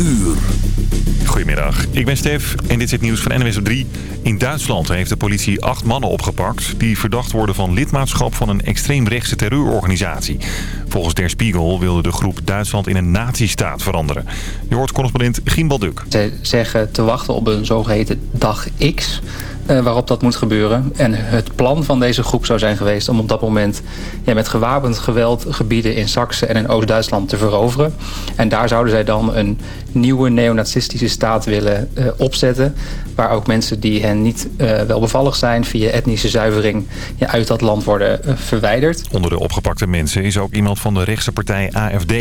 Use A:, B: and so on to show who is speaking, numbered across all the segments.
A: uur.
B: Goedemiddag, ik ben Stef en dit is het nieuws van NWS op 3. In Duitsland heeft de politie acht mannen opgepakt... die verdacht worden van lidmaatschap van een extreemrechtse terreurorganisatie. Volgens Der Spiegel wilde de groep Duitsland in een nazistaat veranderen. Je hoort correspondent Gimbal Duk.
C: Ze zeggen te wachten op een zogeheten dag X... Uh, waarop dat moet gebeuren. En het plan van deze groep zou zijn geweest om op dat moment ja, met gewapend geweld gebieden in Saxe en in Oost-Duitsland te veroveren. En daar zouden zij dan een nieuwe neonazistische staat willen uh, opzetten. Waar ook mensen die hen niet uh, wel bevallig zijn via etnische zuivering uit dat land worden verwijderd.
B: Onder de opgepakte mensen is ook iemand van de rechtse partij AFD.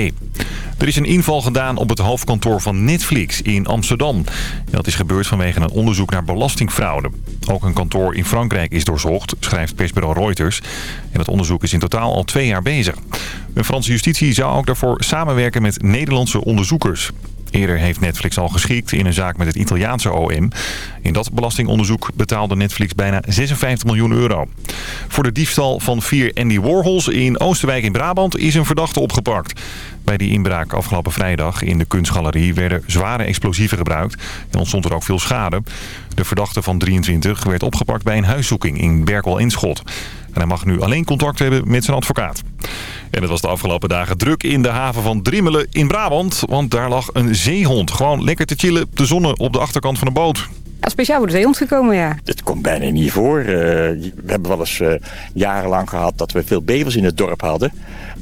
B: Er is een inval gedaan op het hoofdkantoor van Netflix in Amsterdam. Dat is gebeurd vanwege een onderzoek naar belastingfraude. Ook een kantoor in Frankrijk is doorzocht, schrijft persbureau Reuters. En het onderzoek is in totaal al twee jaar bezig. De Franse justitie zou ook daarvoor samenwerken met Nederlandse onderzoekers. Eerder heeft Netflix al geschikt in een zaak met het Italiaanse OM. In dat belastingonderzoek betaalde Netflix bijna 56 miljoen euro. Voor de diefstal van vier Andy Warhols in Oosterwijk in Brabant is een verdachte opgepakt. Bij die inbraak afgelopen vrijdag in de kunstgalerie werden zware explosieven gebruikt. En ontstond er ook veel schade. De verdachte van 23 werd opgepakt bij een huiszoeking in Berkel in Schot. En hij mag nu alleen contact hebben met zijn advocaat. En het was de afgelopen dagen druk in de haven van Drimmelen in Brabant. Want daar lag een zeehond gewoon lekker te chillen de zonnen op de achterkant van een boot.
D: Ja, speciaal voor de zeehond gekomen, ja.
E: Het komt bijna niet voor. Uh, we hebben wel eens uh, jarenlang gehad dat we veel bevers in het dorp hadden.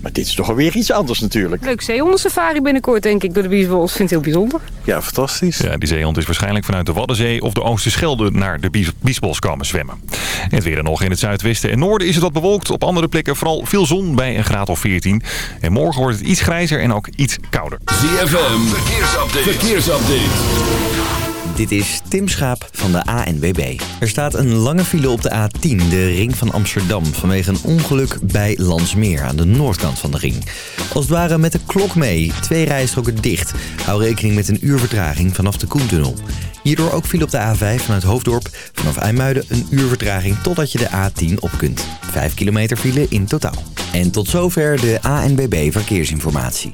E: Maar dit is toch alweer iets anders natuurlijk.
D: Leuk zeehondensafari binnenkort denk ik door de Biesbos. Vind het heel bijzonder.
E: Ja, fantastisch.
B: Ja, die zeehond is waarschijnlijk vanuit de Waddenzee of de Oosterschelde naar de Biesbos komen zwemmen. Het weer nog in het zuidwesten en noorden is het wat bewolkt. Op andere plekken vooral veel zon bij een graad of 14. En morgen wordt het iets grijzer en ook iets kouder.
A: ZFM, verkeersupdate. verkeersupdate.
F: Dit is Tim Schaap van de ANWB. Er staat een lange file op de A10, de ring van Amsterdam... vanwege een ongeluk bij Landsmeer aan de noordkant van de ring. Als het ware met de klok mee, twee rijstroken dicht. Hou rekening met een uur vertraging vanaf de Koentunnel. Hierdoor ook file op de A5 vanuit Hoofddorp. Vanaf IJmuiden een uur vertraging totdat je de A10 op kunt. Vijf kilometer file in totaal. En tot zover de ANWB Verkeersinformatie.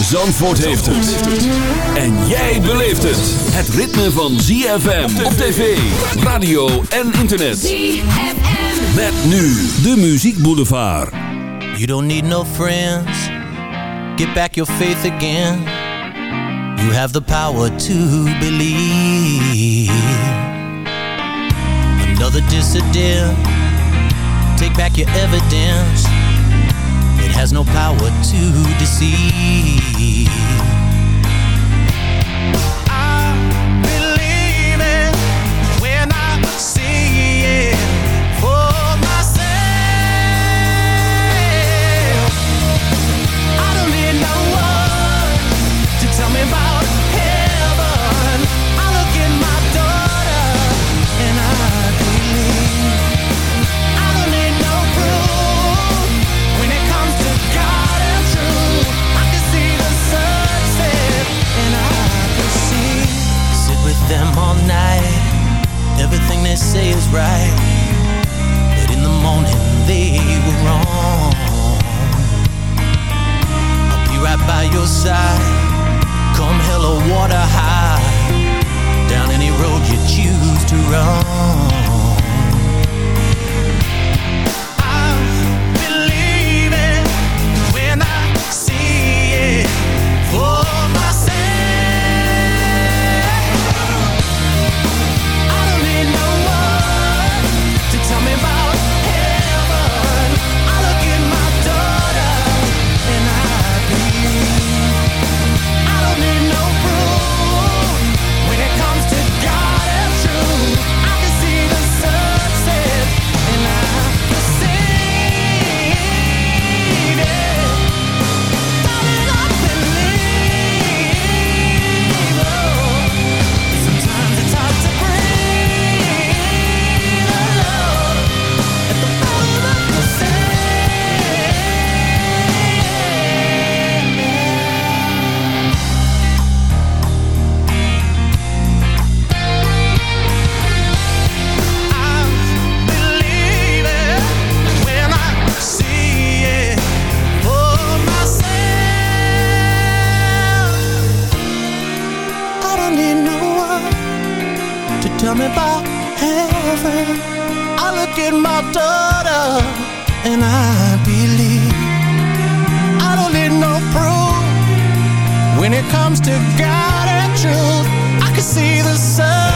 A: Zandvoort heeft het. En jij beleeft het. Het ritme van ZFM op tv, radio en internet. ZFM. Met nu de Muziek Boulevard.
G: You don't need no friends. Get back your faith again. You have the power to believe. Another dissident. Take back your evidence. Has no power to deceive. look at my daughter and I believe I don't need no proof. When it comes to God and truth I can see the
H: sun.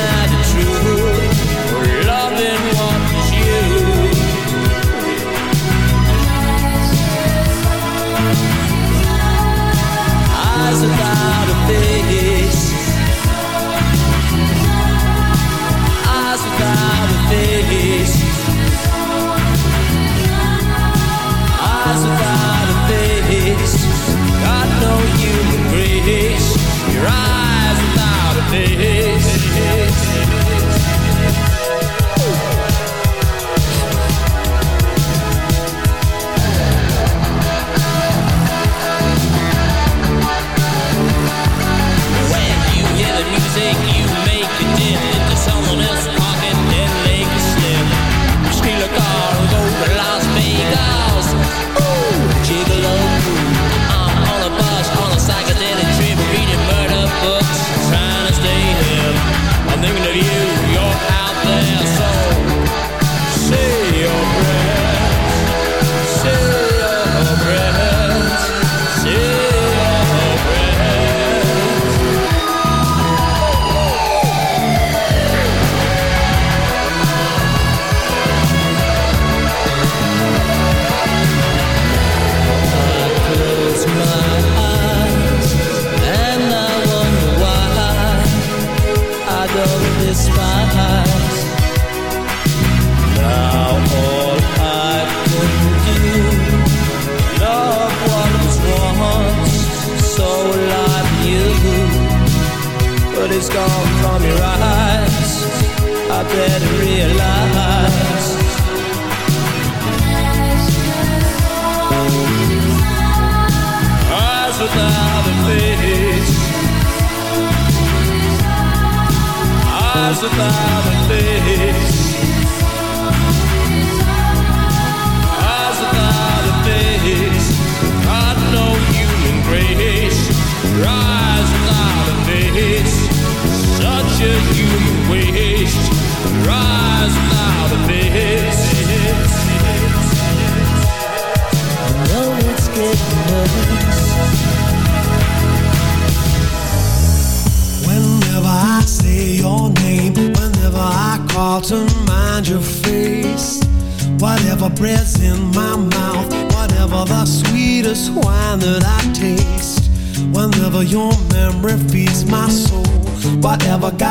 I: eyes without a face. Got no human grace. Your eyes without a face. never got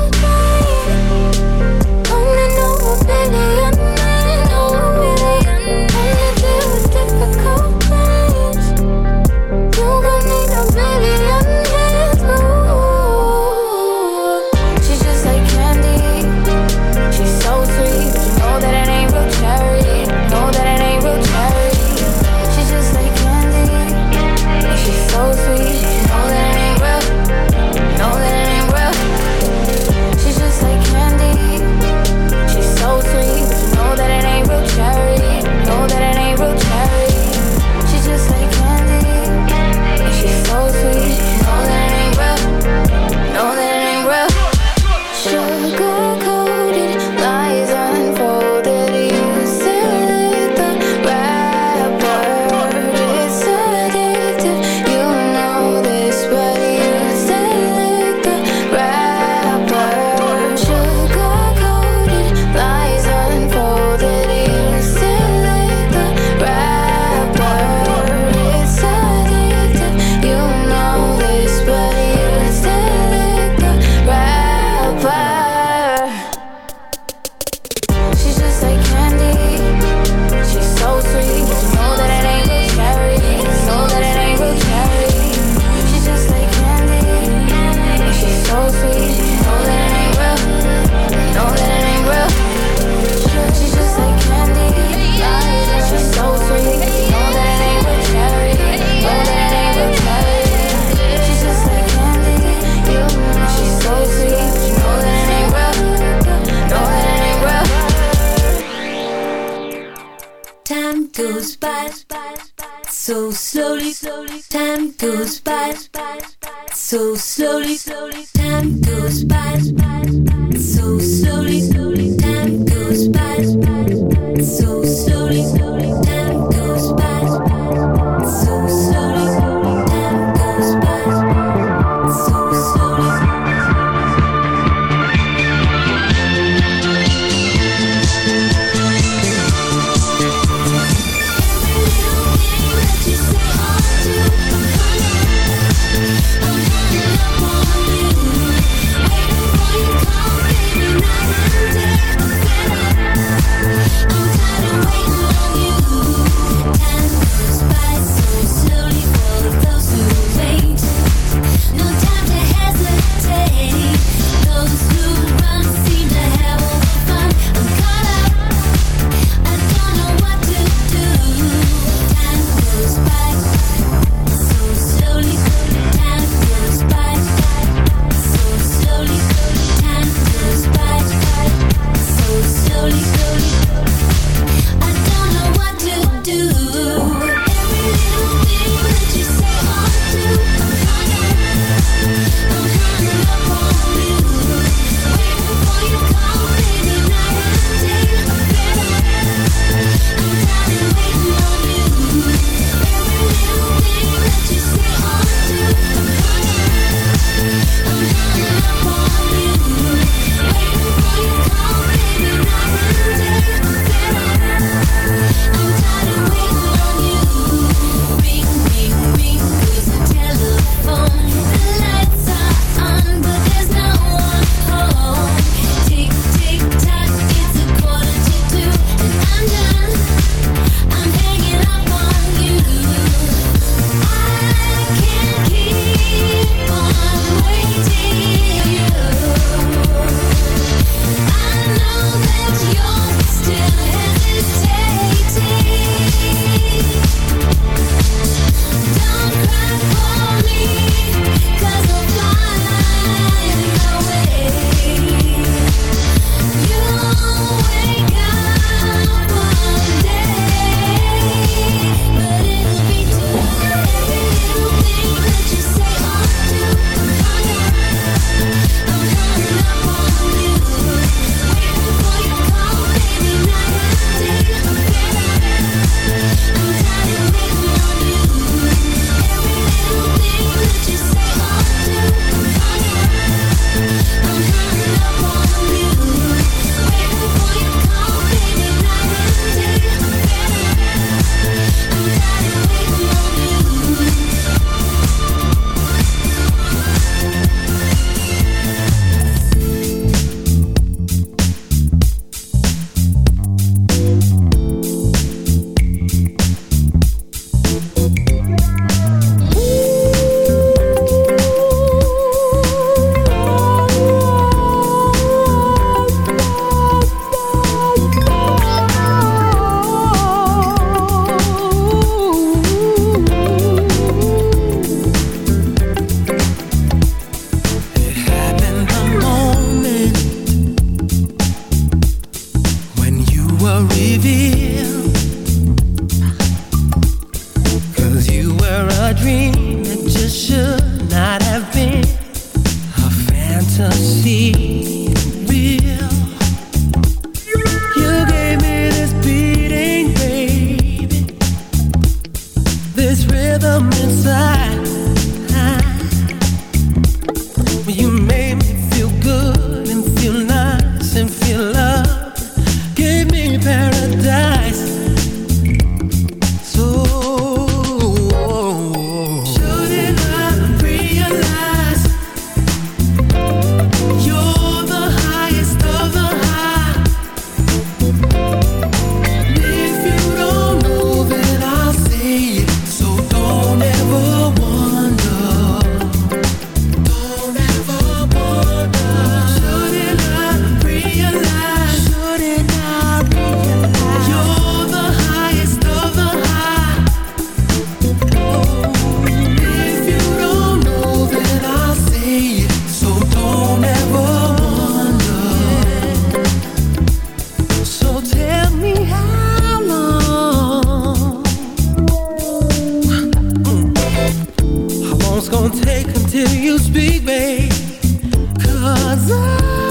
J: so slow. long's gonna take until you
K: speak,
H: babe? Cause
L: I